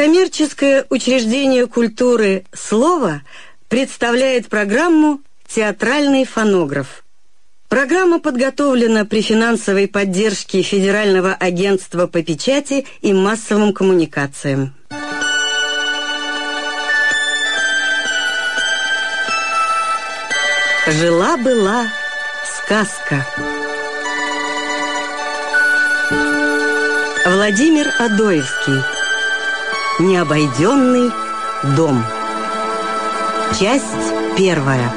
Некоммерческое учреждение культуры «Слово» представляет программу «Театральный фонограф». Программа подготовлена при финансовой поддержке Федерального агентства по печати и массовым коммуникациям. Жила-была сказка. Владимир Адоевский. Необойденный дом. Часть первая.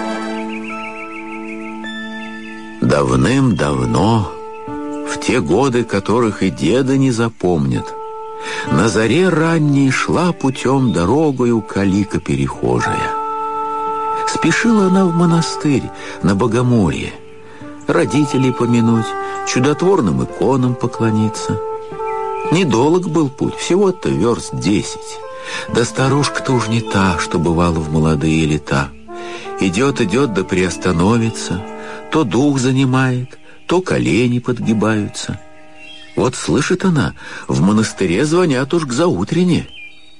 Давным-давно, в те годы, которых и деда не запомнят, на заре ранней шла путем дорогою калика перехожая. Спешила она в монастырь на Богомолье, родителей помянуть, чудотворным иконам поклониться – Недолг был путь, всего-то верст десять. Да старушка-то уж не та, что бывала в молодые лета. Идет, идет, да приостановится, то дух занимает, то колени подгибаются. Вот слышит она, в монастыре звонят уж к заутрене.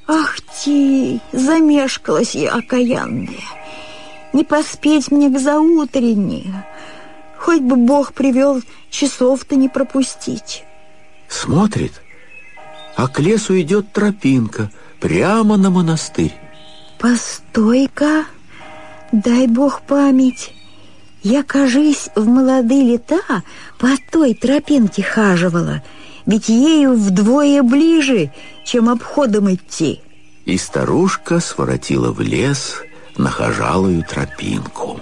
Ах ты, замешкалась я окаянная. Не поспеть мне к заутрене. Хоть бы Бог привел, часов-то не пропустить. Смотрит, а к лесу идет тропинка прямо на монастырь. Постой-ка, дай бог память. Я, кажись, в молодые лета по той тропинке хаживала, ведь ею вдвое ближе, чем обходом идти. И старушка своротила в лес на хожалую тропинку.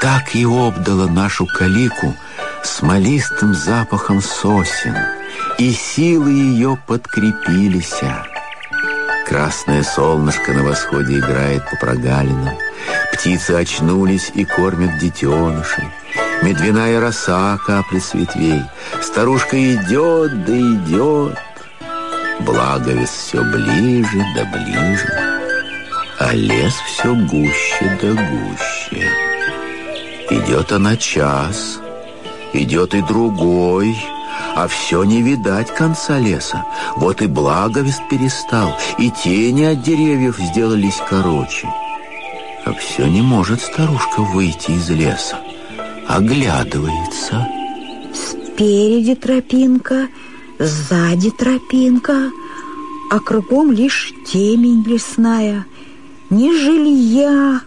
Так и обдала нашу калику смолистым запахом сосен — и силы ее подкрепились. Красное солнышко на восходе играет по прогалинам. Птицы очнулись и кормят детенышей. Медвяная роса каплет с ветвей. Старушка идет да идет. Благовест все ближе да ближе, а лес все гуще да гуще. Идет она час, идет и другой — а все не видать конца леса. Вот и благовест перестал, и тени от деревьев сделались короче. А все не может старушка выйти из леса. Оглядывается. Спереди тропинка, сзади тропинка, а кругом лишь темень лесная. Ни жилья,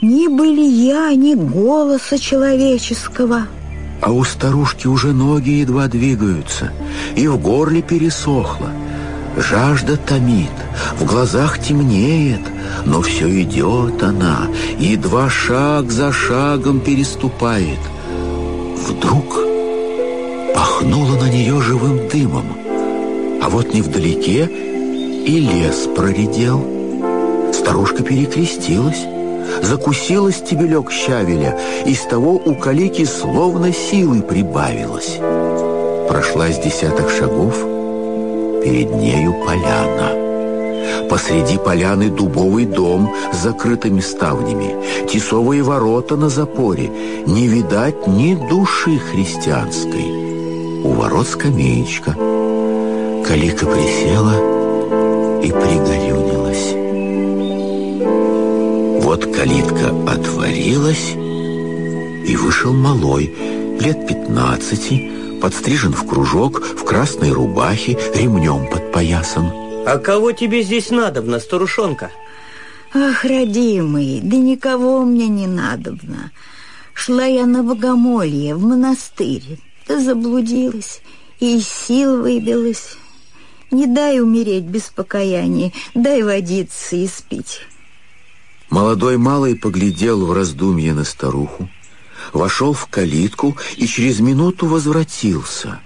ни былия, ни голоса человеческого — а у старушки уже ноги едва двигаются, и в горле пересохло. Жажда томит, в глазах темнеет, но все идет она, едва шаг за шагом переступает. Вдруг пахнуло на нее живым дымом, а вот невдалеке и лес проредел. Старушка перекрестилась, закусила стебелек щавеля, и с того у калики словно силы прибавилось. Прошла с десяток шагов, перед нею поляна. Посреди поляны дубовый дом с закрытыми ставнями, тесовые ворота на запоре, не видать ни души христианской. У ворот скамеечка. Калика присела и пригорюнилась. Вот калитка отворилась, и вышел малой, лет пятнадцати, подстрижен в кружок, в красной рубахе, ремнем подпоясан. А кого тебе здесь надобно, старушонка? Ах, родимый, да никого мне не надобно. Шла я на богомолье, в монастырь, да заблудилась и из сил выбилась. Не дай умереть без покаяния, дай водиться и спить. Молодой малый поглядел в раздумье на старуху, вошел в калитку и через минуту возвратился.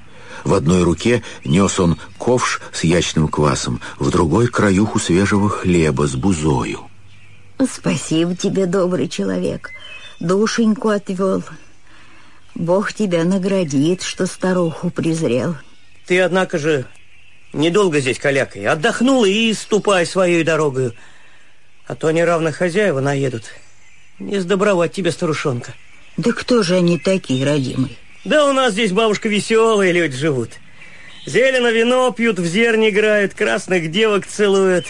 В одной руке нес он ковш с ячным квасом, в другой — краюху свежего хлеба с бузою. Спасибо тебе, добрый человек, душеньку отвел. Бог тебя наградит, что старуху презрел. Ты, однако же, недолго здесь калякой. Отдохнула и ступай своей дорогою. А то неравно хозяева наедут. Не сдобровать тебе, старушонка. Да кто же они такие, родимый? Да у нас здесь, бабушка, веселые люди живут. Зелено вино пьют, в зерне играют, красных девок целуют,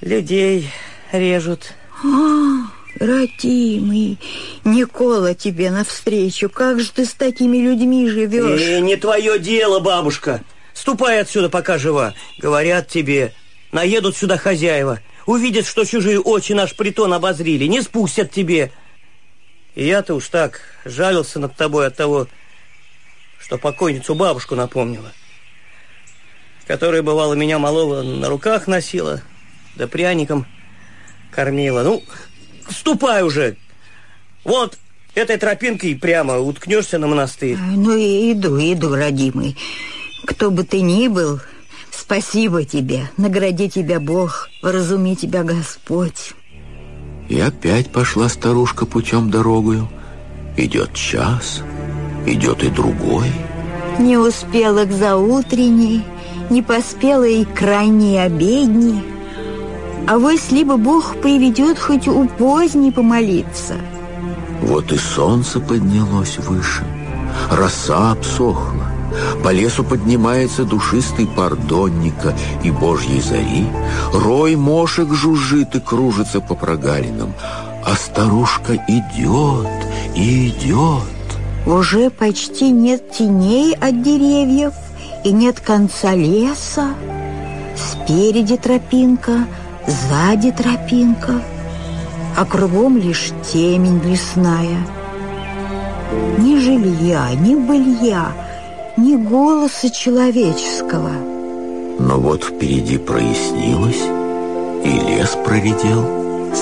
людей режут. А, родимый, Никола тебе навстречу. Как же ты с такими людьми живешь? И не твое дело, бабушка. Ступай отсюда, пока жива. Говорят тебе, наедут сюда хозяева. Увидят, что чужие очи наш притон обозрили, не спустят тебе. Я-то уж так жалился над тобой от того, что покойницу бабушку напомнила, которая, бывало, меня малого на руках носила, да пряником кормила. Ну, ступай уже. Вот этой тропинкой прямо уткнешься на монастырь. Ну, и иду, иду, родимый. Кто бы ты ни был, спасибо тебе. Награди тебя Бог, вразуми тебя Господь. И опять пошла старушка путем дорогою. Идет час, идет и другой. Не успела к заутренней, не поспела и крайней обедней. А вось либо Бог приведет хоть у поздней помолиться. Вот и солнце поднялось выше, роса обсохла. По лесу поднимается душистый пар донника и божьей зари. Рой мошек жужжит и кружится по прогалинам. А старушка идет и идет. Уже почти нет теней от деревьев и нет конца леса. Спереди тропинка, сзади тропинка, а кругом лишь темень лесная. Ни жилья, ни былья, ни голоса человеческого. Но вот впереди прояснилось, и лес проредел.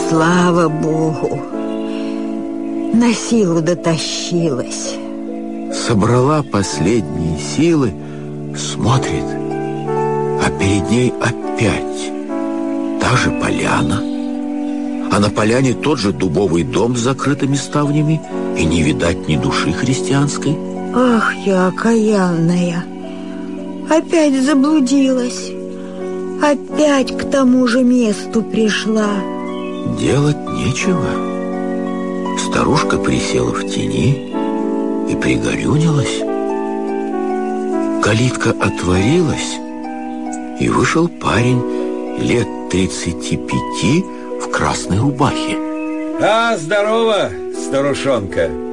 Слава Богу! На силу дотащилась. Собрала последние силы, смотрит, а перед ней опять та же поляна. А на поляне тот же дубовый дом с закрытыми ставнями, и не видать ни души христианской. Ах, я окаянная! Опять заблудилась. Опять к тому же месту пришла. Делать нечего. Старушка присела в тени и пригорюнилась. Калитка отворилась, и вышел парень лет тридцати пяти в красной рубахе. А, здорово, старушонка!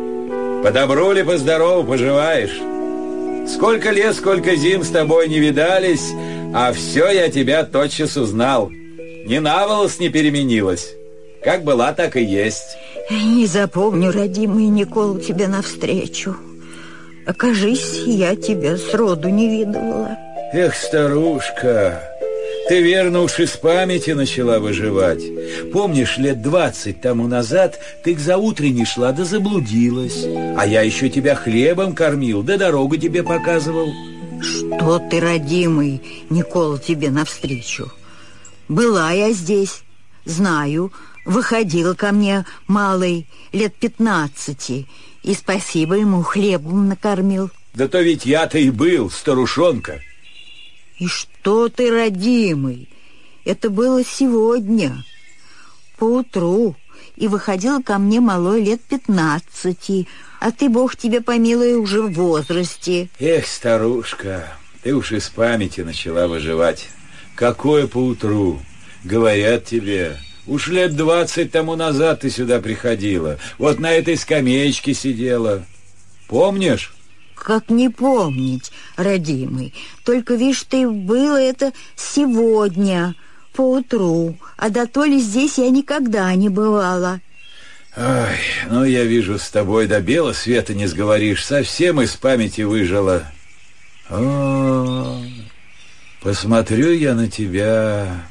По добру ли, по здорову поживаешь? Сколько лет, сколько зим с тобой не видались, а все я тебя тотчас узнал. Ни на волос не переменилась. Как была, так и есть. Не запомню, родимый Никол, тебе навстречу. Окажись, я тебя сроду не видывала. Эх, старушка, ты верно уж из памяти начала выживать. Помнишь, лет двадцать тому назад ты к заутренней шла да заблудилась. А я еще тебя хлебом кормил, да дорогу тебе показывал. Что ты, родимый, Никола, тебе навстречу? Была я здесь, знаю, выходил ко мне малый лет пятнадцати, и спасибо ему хлебом накормил. Да то ведь я-то и был, старушонка. И что ты, родимый? Это было сегодня, поутру, и выходил ко мне малой лет пятнадцати, а ты, Бог тебе помилуй, уже в возрасте. Эх, старушка, ты уж из памяти начала выживать. Какое поутру? Говорят тебе, уж лет двадцать тому назад ты сюда приходила, вот на этой скамеечке сидела. Помнишь? Как не помнить, родимый? Только, видишь, ты было это сегодня, поутру, а до то ли здесь я никогда не бывала. Ой, ну я вижу, с тобой до бела света не сговоришь, совсем из памяти выжила. О, посмотрю я на тебя,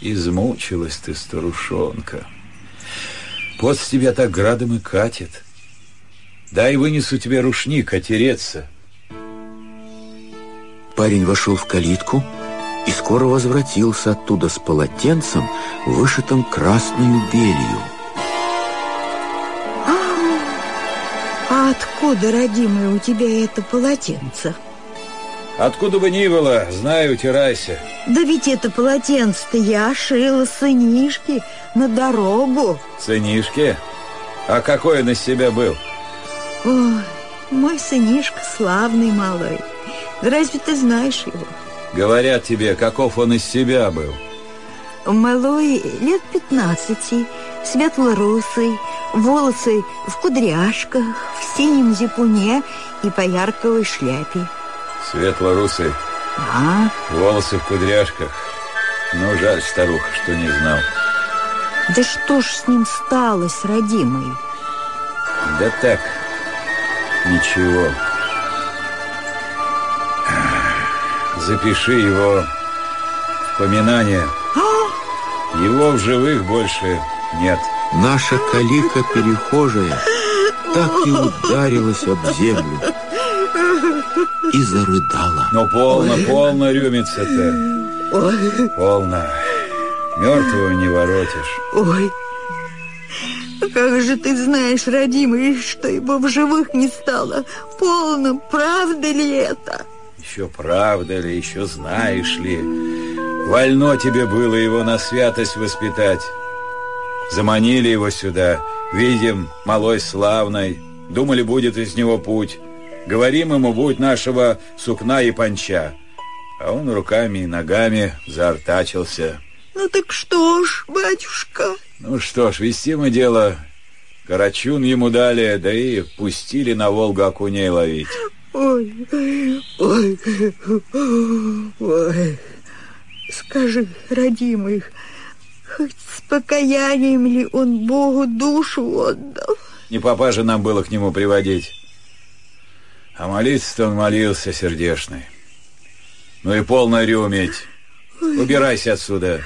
измучилась ты, старушонка. Пот с тебя так градом и катит. Дай вынесу тебе рушник, отереться. Парень вошел в калитку и скоро возвратился оттуда с полотенцем, вышитым красную белью. А откуда, родимый, у тебя это полотенце? Откуда бы ни было, знаю, утирайся. Да ведь это полотенце-то я шила сынишки на дорогу. Сынишки? А какой он из себя был? Ой, мой сынишка славный малой. Разве ты знаешь его? Говорят тебе, каков он из себя был. Малой лет пятнадцати, светлорусый, волосы в кудряшках, в синем зипуне и по ярковой шляпе. Светлорусый, А, волосы в кудряшках. Ну, жаль, старуха, что не знал. да что ж с ним сталось, родимый? Да так, ничего. Запиши его в поминание. Его в живых больше нет. Наша калика перехожая так и ударилась об землю и зарыдала. Но полно, полно рюмится-то. Полно. Мертвого не воротишь. Ой, как же ты знаешь, родимый, что его в живых не стало? Полно, правда ли это? Еще правда ли, еще знаешь ли. Вольно тебе было его на святость воспитать. Заманили его сюда. Видим, малой славной. Думали, будет из него путь. Говорим ему, будь нашего сукна и панча. А он руками и ногами заортачился. Ну так что ж, батюшка? Ну что ж, вести мы дело. Карачун ему дали, да и пустили на Волгу окуней ловить. Ой, ой, ой. Скажи, родимый, хоть с покаянием ли он Богу душу отдал? Не папа же нам было к нему приводить. А молиться-то он молился сердешный. Ну и полно рюметь. Убирайся отсюда.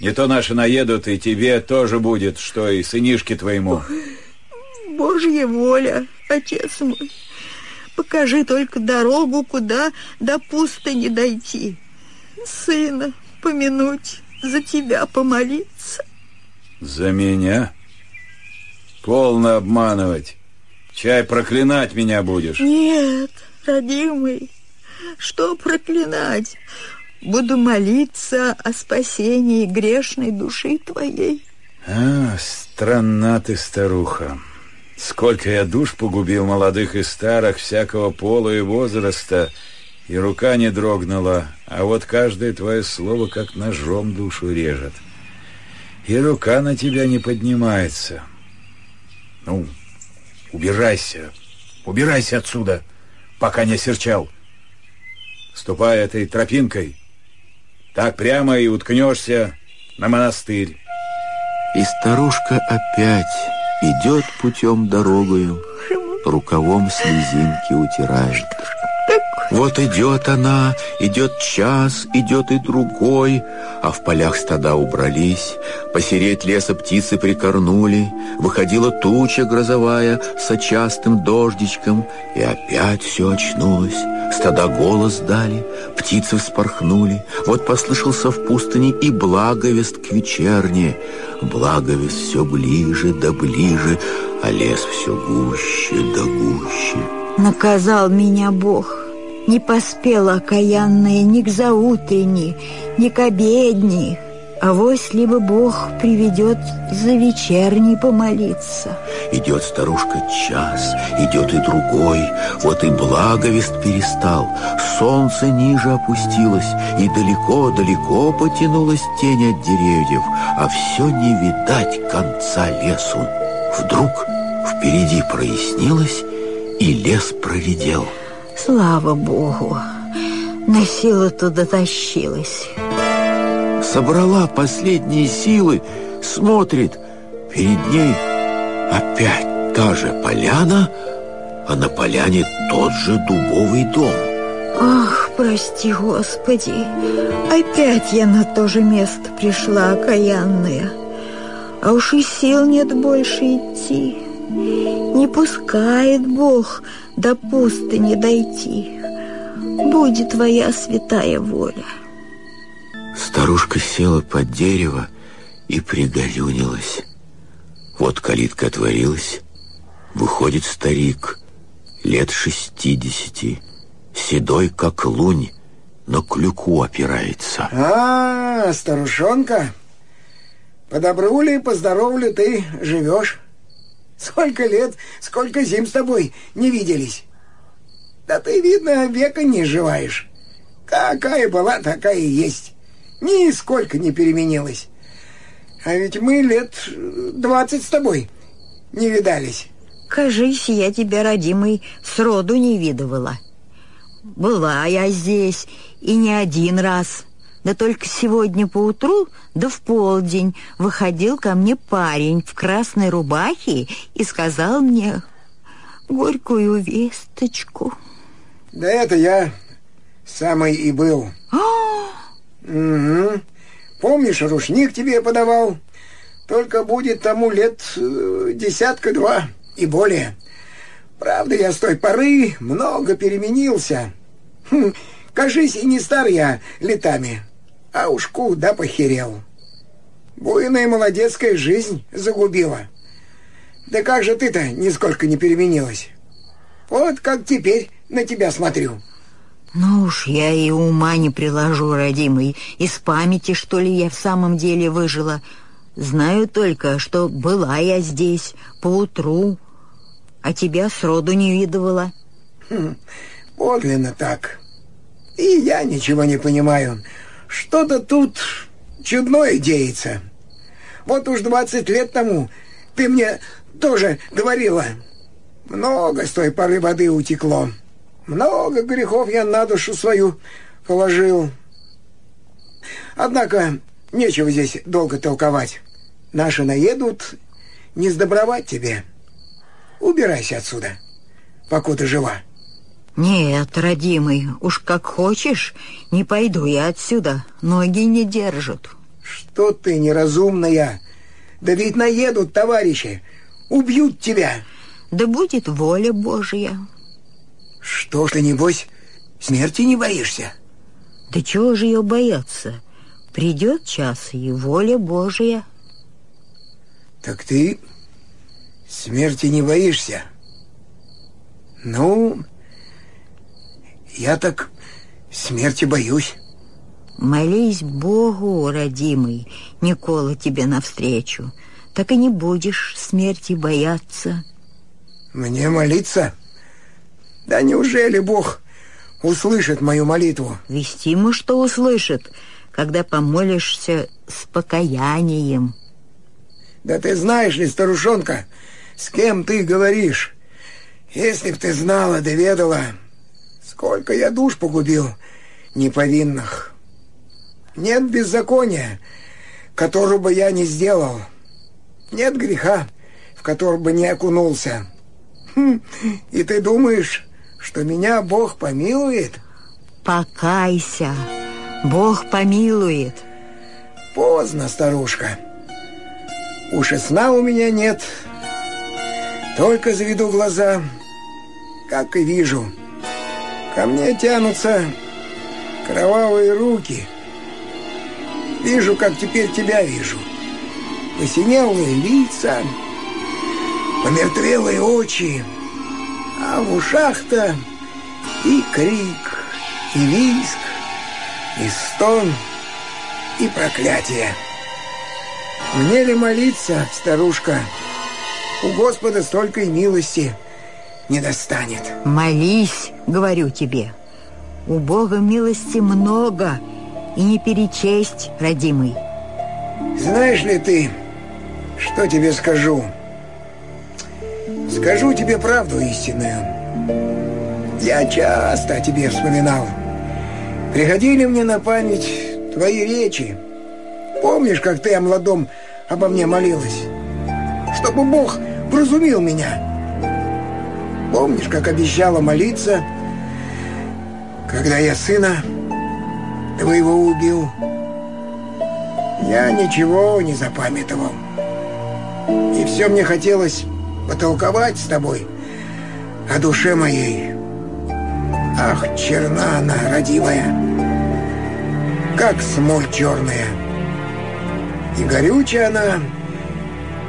Не то наши наедут, и тебе тоже будет, что и сынишке твоему. Божья воля, отец мой. Покажи только дорогу, куда до пустыни дойти. Сына помянуть, за тебя помолиться. За меня? Полно обманывать. Чай проклинать меня будешь. Нет, родимый, что проклинать? Буду молиться о спасении грешной души твоей. А, странна ты, старуха. Сколько я душ погубил молодых и старых, всякого пола и возраста, и рука не дрогнула, а вот каждое твое слово как ножом душу режет. И рука на тебя не поднимается. Ну, убирайся, убирайся отсюда, пока не серчал. Ступай этой тропинкой, так прямо и уткнешься на монастырь. И старушка опять идет путем дорогою, рукавом слезинки утирает. Вот идет она, идет час, идет и другой, а в полях стада убрались, посереть леса птицы прикорнули, выходила туча грозовая с частым дождичком, и опять все очнулось. Стада голос дали, птицы вспорхнули, вот послышался в пустыне и благовест к вечерне. Благовест все ближе да ближе, а лес все гуще да гуще. Наказал меня Бог. Не поспела окаянная ни к заутренней, ни к обедней. А вось либо Бог приведет за вечерней помолиться. Идет старушка час, идет и другой, вот и благовест перестал, солнце ниже опустилось, и далеко-далеко потянулась тень от деревьев, а все не видать конца лесу. Вдруг впереди прояснилось, и лес проредел. Слава Богу, на силу-то дотащилась. Собрала последние силы, смотрит, перед ней опять та же поляна, а на поляне тот же дубовый дом. Ах, прости, Господи, опять я на то же место пришла, окаянная. А уж и сил нет больше идти. Не пускает Бог до пустыни дойти. Будет твоя святая воля. Старушка села под дерево и пригорюнилась. Вот калитка отворилась. Выходит старик, лет шестидесяти, седой, как лунь, но клюку опирается. А, старушонка, по добру ли, по ты живешь? Сколько лет, сколько зим с тобой не виделись. Да ты, видно, века не живаешь. Какая была, такая и есть. Нисколько не переменилась. А ведь мы лет двадцать с тобой не видались. Кажись, я тебя, родимый, сроду не видывала. Была я здесь и не один раз. Да только сегодня поутру, да в полдень, выходил ко мне парень в красной рубахе и сказал мне горькую весточку. Да это я самый и был. Угу. Помнишь, рушник тебе подавал? Только будет тому лет э, десятка-два и более. Правда, я с той поры много переменился. Хм, кажись, и не стар я летами, а уж куда похерел. Буйная молодецкая жизнь загубила. Да как же ты-то нисколько не переменилась? Вот как теперь на тебя смотрю. Ну уж я и ума не приложу, родимый. Из памяти, что ли, я в самом деле выжила. Знаю только, что была я здесь поутру, а тебя сроду не видывала. Хм, подлинно так. И я ничего не понимаю. Что-то тут чудное деется. Вот уж двадцать лет тому ты мне тоже говорила. Много с той поры воды утекло. Много грехов я на душу свою положил. Однако нечего здесь долго толковать. Наши наедут, не сдобровать тебе. Убирайся отсюда, покуда жива. Нет, родимый, уж как хочешь, не пойду я отсюда. Ноги не держат. Что ты неразумная? Да ведь наедут товарищи, убьют тебя. Да будет воля Божья. Что ж ты, небось, смерти не боишься? Да чего же ее бояться? Придет час, и воля Божья. Так ты смерти не боишься? Ну, я так смерти боюсь. Молись Богу, родимый, Никола тебе навстречу. Так и не будешь смерти бояться. Мне молиться? Да неужели Бог услышит мою молитву? Вестимо, что услышит, когда помолишься с покаянием. Да ты знаешь ли, старушонка, с кем ты говоришь? Если б ты знала, доведала, сколько я душ погубил неповинных. Нет беззакония, которого бы я не сделал. Нет греха, в который бы не окунулся. Хм, и ты думаешь, что меня Бог помилует? Покайся, Бог помилует. Поздно, старушка. Уж и сна у меня нет. Только заведу глаза, как и вижу. Ко мне тянутся кровавые руки. Вижу, как теперь тебя вижу. Посинелые лица, помертвелые очи, а в ушах-то и крик, и визг, и стон, и проклятие. Мне ли молиться, старушка? У Господа столько и милости не достанет. Молись, говорю тебе. У Бога милости много, и не перечесть, родимый. Знаешь ли ты, что тебе скажу? Скажу тебе правду истинную. Я часто о тебе вспоминал. Приходили мне на память твои речи. Помнишь, как ты о молодом обо мне молилась? Чтобы Бог вразумил меня. Помнишь, как обещала молиться, когда я сына твоего убил? Я ничего не запамятовал. И все мне хотелось потолковать с тобой о душе моей. Ах, черна она, родимая, как смоль черная. И горючая она,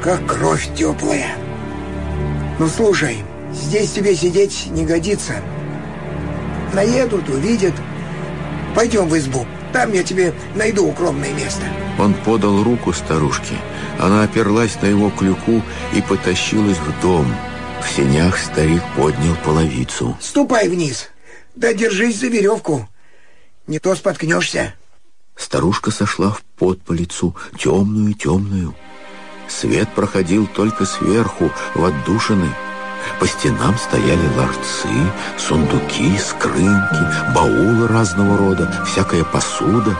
как кровь теплая. Ну, слушай, здесь тебе сидеть не годится. Наедут, увидят. Пойдем в избу. Там я тебе найду укромное место. Он подал руку старушке. Она оперлась на его клюку и потащилась в дом. В сенях старик поднял половицу. Ступай вниз, да держись за веревку. Не то споткнешься. Старушка сошла в подполицу, темную-темную. Свет проходил только сверху, в отдушины. По стенам стояли ларцы, сундуки, скрынки, баулы разного рода, всякая посуда.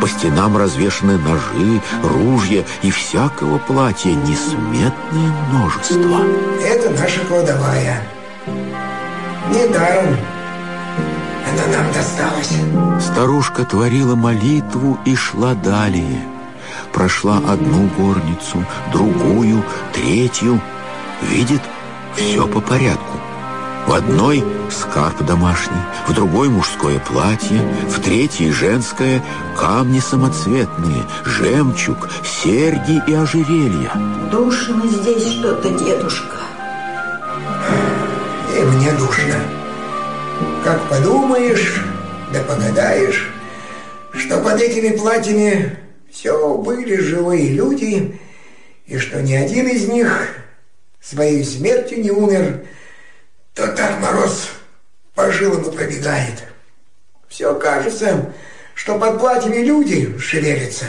По стенам развешаны ножи, ружья и всякого платья несметное множество. Это наша кладовая. Недаром она нам досталась. Старушка творила молитву и шла далее. Прошла одну горницу, другую, третью. Видит, все по порядку. В одной скарб домашний, в другой мужское платье, в третьей женское камни самоцветные, жемчуг, серьги и ожерелья. Душно здесь что-то, дедушка. И мне душно. Как подумаешь, да погадаешь, что под этими платьями все были живые люди, и что ни один из них своей смертью не умер, то так мороз по жилам и пробегает. Все кажется, что под платьями люди шевелятся.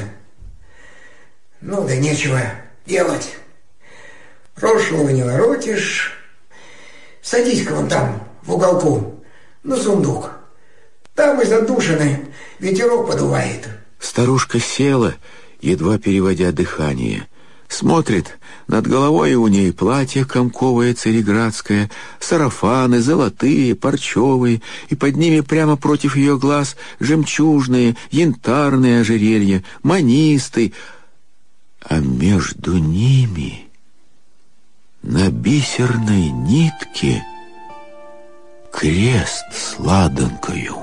Ну да нечего делать. Прошлого не воротишь. Садись-ка вон там, в уголку, на сундук. Там из отдушины ветерок подувает. Старушка села, едва переводя дыхание. Смотрит, над головой у ней платье комковое цареградское, сарафаны золотые, парчевые, и под ними прямо против ее глаз жемчужные, янтарные ожерелья, манисты, а между ними на бисерной нитке крест с ладанкою.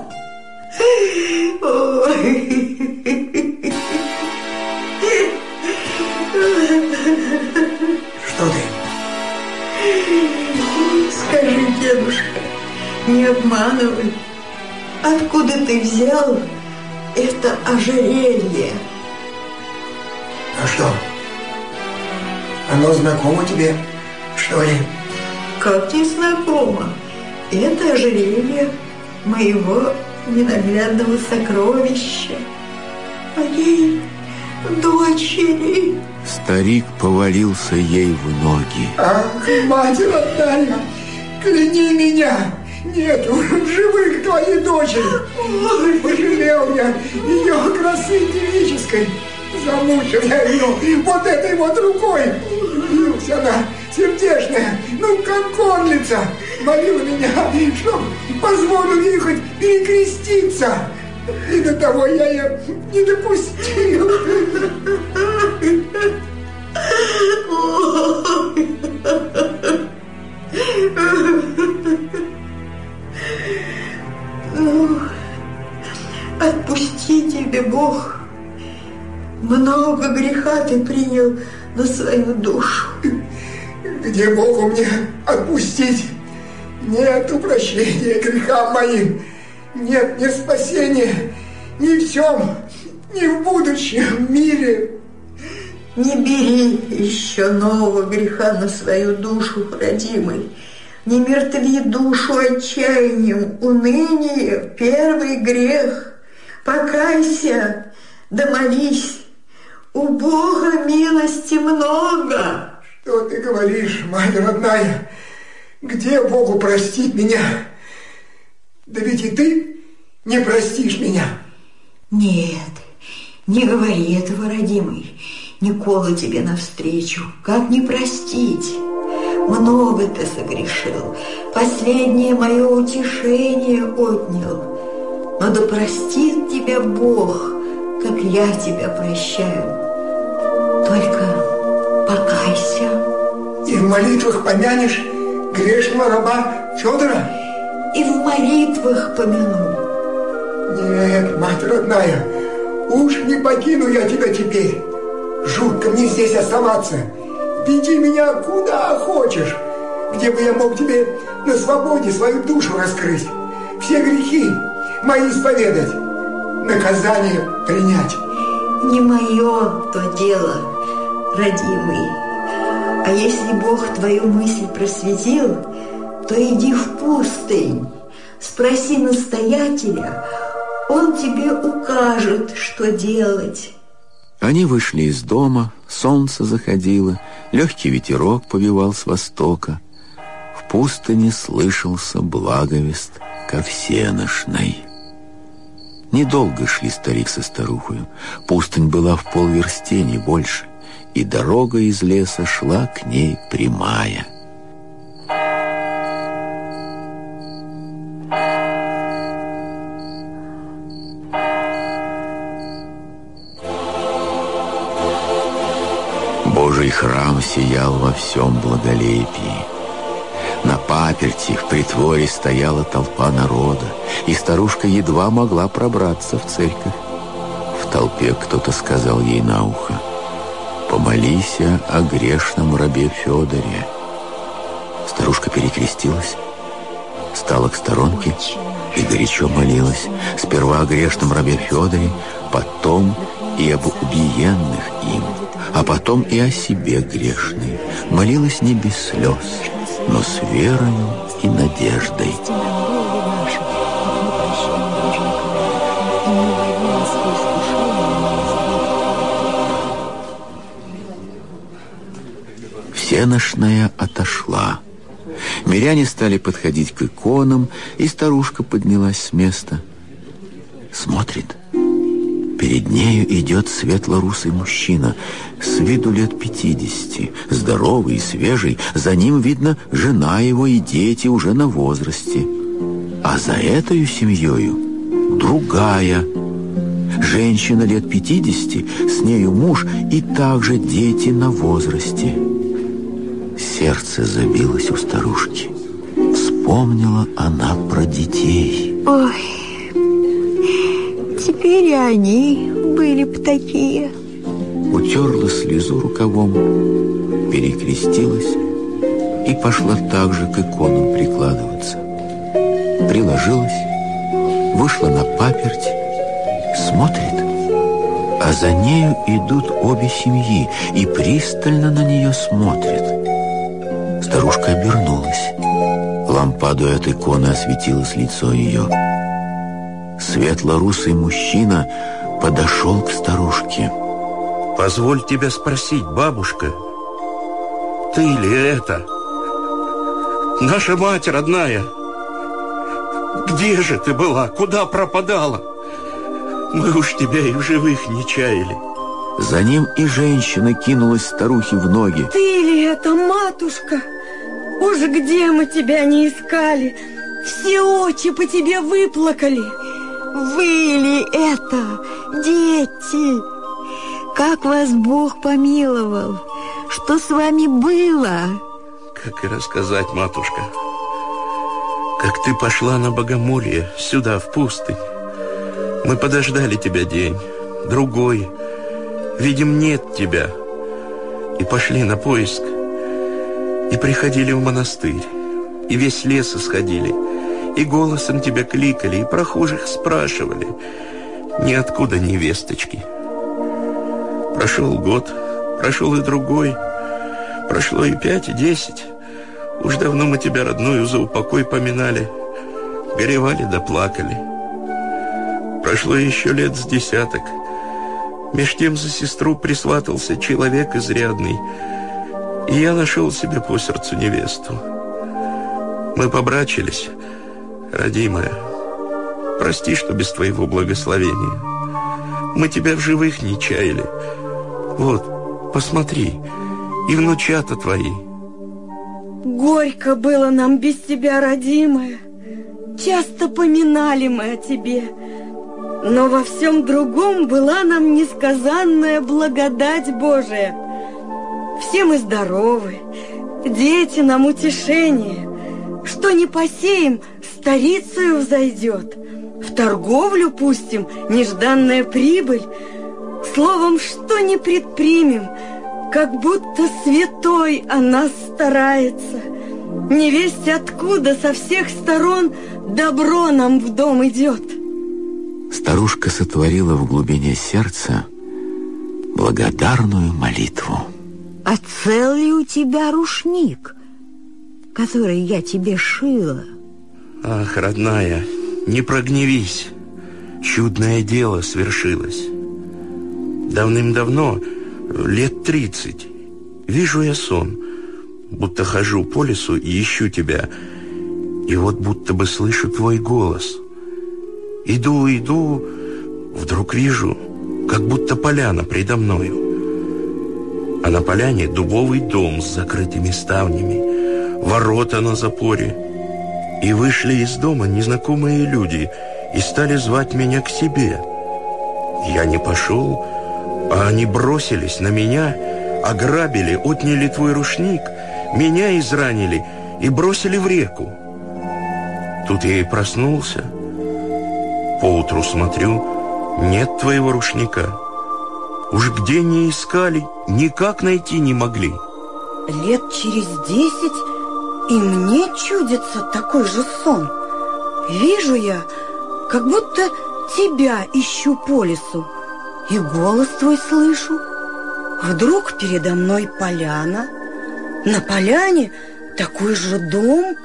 Что ты? Скажи, дедушка, не обманывай. Откуда ты взял это ожерелье? А что? Оно знакомо тебе, что ли? Как не знакомо? Это ожерелье моего ненаглядного сокровища. Моей дочери. Старик повалился ей в ноги. Ах, мать родная, кляни меня! Нету в живых твоей дочери. Пожалел я ее красы девической. Замучил я ее вот этой вот рукой. Бился она сердечная, ну как горлица. Молила меня, чтоб позволил ей хоть перекреститься. И до того я ее не допустил. Отпусти тебе, Бог. Много греха ты принял на свою душу. Где Богу мне отпустить? Нету прощения грехам моим. Нет ни спасения ни в чем, ни в будущем мире. Не бери еще нового греха на свою душу, родимый. Не мертви душу отчаянием, уныние, первый грех. Покайся, да молись. У Бога милости много. Что ты говоришь, мать родная? Где Богу простить меня? Да ведь и ты не простишь меня. Нет, не говори этого, родимый. Никола тебе навстречу. Как не простить? Много ты согрешил. Последнее мое утешение отнял. Но да простит тебя Бог, как я тебя прощаю. Только покайся. И в молитвах помянешь грешного раба Федора? И в молитвах помяну. Нет, мать родная, уж не покину я тебя теперь. Жутко мне здесь оставаться. Веди меня куда хочешь, где бы я мог тебе на свободе свою душу раскрыть, все грехи мои исповедать, наказание принять. Не мое то дело, родимый, А если Бог твою мысль просветил, то иди в пустынь, спроси настоятеля, он тебе укажет, что делать. Они вышли из дома, солнце заходило, легкий ветерок повивал с востока. В пустыне слышался благовест ко всеношной. Недолго шли старик со старухою. Пустынь была в полверсте, не больше, и дорога из леса шла к ней прямая. Храм сиял во всем благолепии. На паперти в притворе стояла толпа народа, и старушка едва могла пробраться в церковь. В толпе кто-то сказал ей на ухо, «Помолись о грешном рабе Федоре». Старушка перекрестилась, стала к сторонке и горячо молилась. Сперва о грешном рабе Федоре, потом и об убиенных им, а потом и о себе грешной. Молилась не без слез, но с верою и надеждой. Всеношная отошла. Миряне стали подходить к иконам, и старушка поднялась с места. Смотрит. Перед нею идет светло-русый мужчина, с виду лет пятидесяти, здоровый и свежий. За ним, видно, жена его и дети уже на возрасте. А за этой семьей другая. Женщина лет пятидесяти, с нею муж и также дети на возрасте. Сердце забилось у старушки. Вспомнила она про детей. Ой, теперь и они были б такие. Утерла слезу рукавом, перекрестилась и пошла также к иконам прикладываться. Приложилась, вышла на паперть, смотрит, а за нею идут обе семьи и пристально на нее смотрят. Старушка обернулась. Лампаду от иконы осветилось лицо ее. Светло-русый мужчина подошел к старушке. Позволь тебя спросить, бабушка, ты ли это? Наша мать родная. Где же ты была? Куда пропадала? Мы уж тебя и в живых не чаяли. За ним и женщина кинулась старухе в ноги. Ты ли это, матушка? Уж где мы тебя не искали? Все очи по тебе выплакали. Вы ли это, дети? Как вас Бог помиловал? Что с вами было? Как и рассказать, матушка? Как ты пошла на богомолье сюда, в пустынь. Мы подождали тебя день, другой. Видим, нет тебя. И пошли на поиск. И приходили в монастырь. И весь лес исходили. И голосом тебя кликали, и прохожих спрашивали. Ниоткуда невесточки. Прошел год, прошел и другой. Прошло и пять, и десять. Уж давно мы тебя, родную, за упокой поминали. Горевали да плакали. Прошло еще лет с десяток. Меж тем за сестру присватался человек изрядный. И я нашел себе по сердцу невесту. Мы побрачились, родимая. Прости, что без твоего благословения. Мы тебя в живых не чаяли. Вот, посмотри, и внучата твои. Горько было нам без тебя, родимая. Часто поминали мы о тебе. Но во всем другом была нам несказанная благодать Божия. Все мы здоровы, дети нам утешение. Что не посеем, старицею взойдет. В торговлю пустим, нежданная прибыль. Словом, что не предпримем, как будто святой о нас старается. Не весть откуда со всех сторон добро нам в дом идет. Старушка сотворила в глубине сердца благодарную молитву. А цел ли у тебя рушник, который я тебе шила? Ах, родная, не прогневись. Чудное дело свершилось. Давным-давно, лет тридцать, вижу я сон, будто хожу по лесу и ищу тебя, и вот будто бы слышу твой голос. Иду, иду, вдруг вижу, как будто поляна предо мною. А на поляне дубовый дом с закрытыми ставнями, ворота на запоре. И вышли из дома незнакомые люди и стали звать меня к себе. Я не пошел, а они бросились на меня, ограбили, отняли твой рушник, меня изранили и бросили в реку. Тут я и проснулся. Поутру смотрю, нет твоего рушника. Уж где не искали, никак найти не могли. Лет через десять и мне чудится такой же сон. Вижу я, как будто тебя ищу по лесу, и голос твой слышу. Вдруг передо мной поляна, на поляне такой же дом,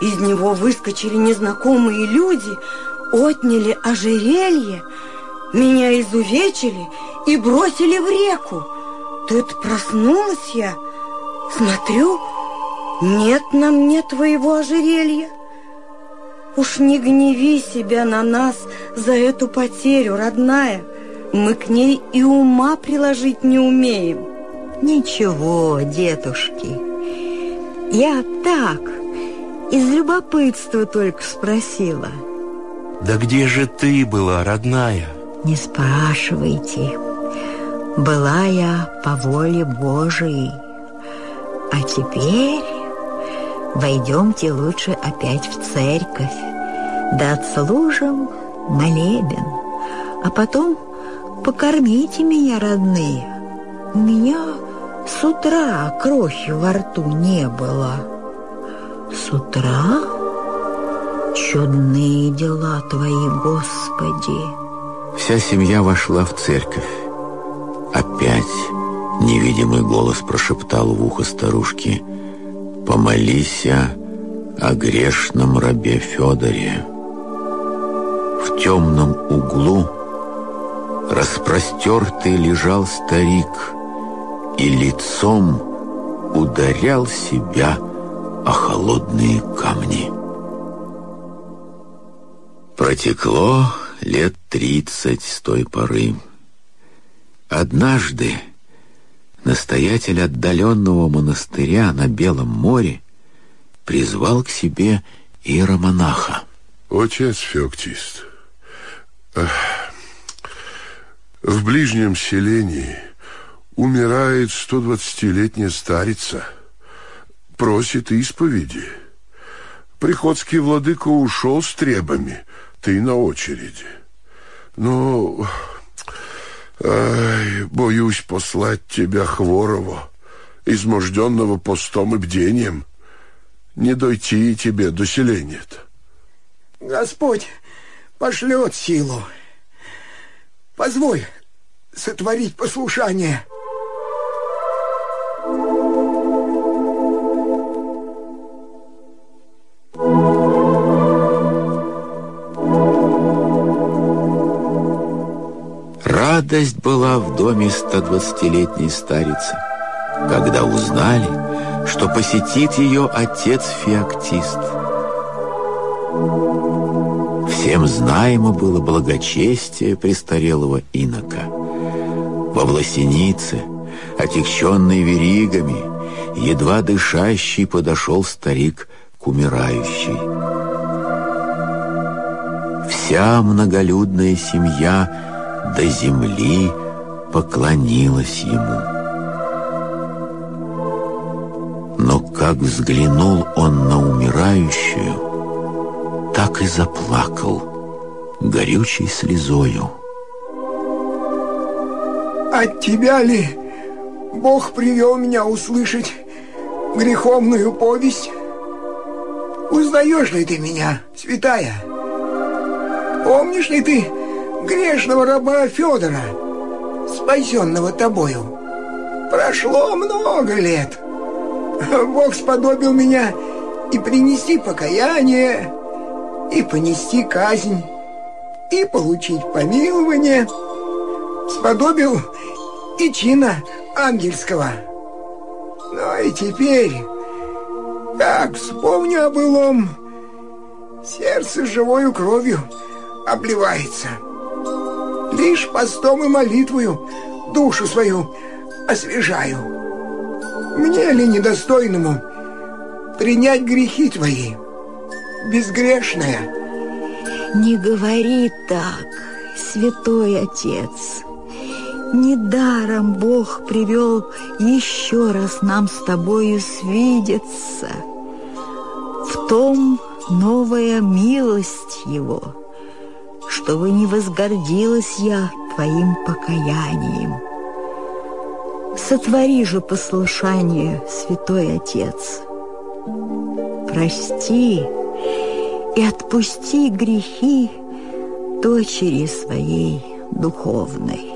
из него выскочили незнакомые люди, отняли ожерелье, меня изувечили и бросили в реку. Тут проснулась я, смотрю, нет на мне твоего ожерелья. Уж не гневи себя на нас за эту потерю, родная. Мы к ней и ума приложить не умеем. Ничего, дедушки, я так, из любопытства только спросила. Да где же ты была, родная? Не спрашивайте. Была я по воле Божией. А теперь войдемте лучше опять в церковь, да отслужим молебен, а потом покормите меня, родные. У меня с утра крохи во рту не было. С утра? Чудные дела Твои, Господи. Вся семья вошла в церковь. Опять невидимый голос прошептал в ухо старушки «Помолися о грешном рабе Федоре». В темном углу распростертый лежал старик и лицом ударял себя о холодные камни. Протекло лет тридцать с той поры. Однажды настоятель отдаленного монастыря на Белом море призвал к себе иеромонаха. Отец Феоктист, в ближнем селении умирает 120-летняя старица, просит исповеди. Приходский владыка ушел с требами, ты на очереди. Но ай, боюсь послать тебя хворого, изможденного постом и бдением. Не дойти тебе до селения-то. Господь пошлет силу. Позволь сотворить послушание. Радость была в доме 120-летней старицы, когда узнали, что посетит ее отец Феоктист. Всем знаемо было благочестие престарелого инока. Во власенице, отягченный веригами, едва дышащий подошел старик к умирающей. Вся многолюдная семья до земли поклонилась ему. Но как взглянул он на умирающую, так и заплакал горючей слезою. От тебя ли Бог привел меня услышать греховную повесть? Узнаешь ли ты меня, святая? Помнишь ли ты грешного раба Федора, спасенного тобою? Прошло много лет. Бог сподобил меня и принести покаяние, и понести казнь, и получить помилование. Сподобил и чина ангельского. Ну и теперь, как вспомню о былом, сердце живою кровью обливается. Лишь постом и молитвою душу свою освежаю. Мне ли недостойному принять грехи твои, безгрешная? Не говори так, святой отец. Недаром Бог привел еще раз нам с тобою свидеться. В том новая милость Его, чтобы не возгордилась я твоим покаянием. Сотвори же послушание, святой Отец. Прости и отпусти грехи дочери своей духовной.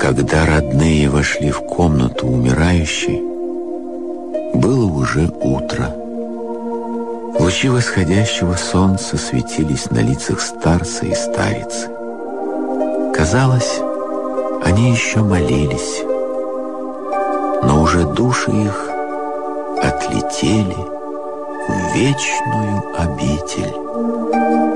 Когда родные вошли в комнату умирающей, было уже утро. Лучи восходящего солнца светились на лицах старца и старицы. Казалось, они еще молились, но уже души их отлетели в вечную обитель.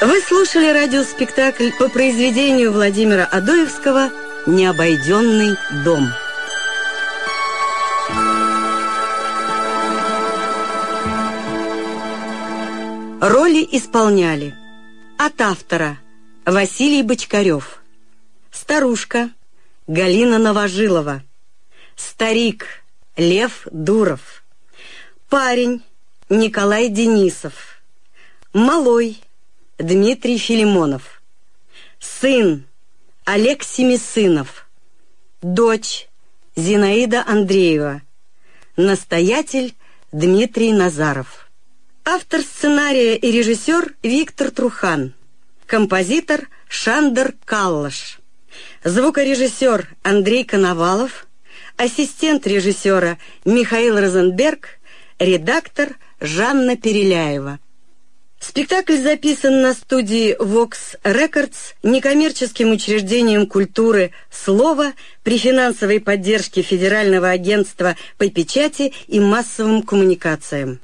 Вы слушали радиоспектакль по произведению Владимира Адоевского «Необойденный дом». Роли исполняли от автора Василий Бочкарев, старушка Галина Новожилова, старик Лев Дуров, парень Николай Денисов, малой Дмитрий Филимонов, сын Олег Семисынов, дочь Зинаида Андреева, настоятель Дмитрий Назаров. Автор сценария и режиссер Виктор Трухан. Композитор Шандер Каллаш. Звукорежиссер Андрей Коновалов. Ассистент режиссера Михаил Розенберг. Редактор Жанна Переляева. Спектакль записан на студии Vox Records некоммерческим учреждением культуры «Слово» при финансовой поддержке Федерального агентства по печати и массовым коммуникациям.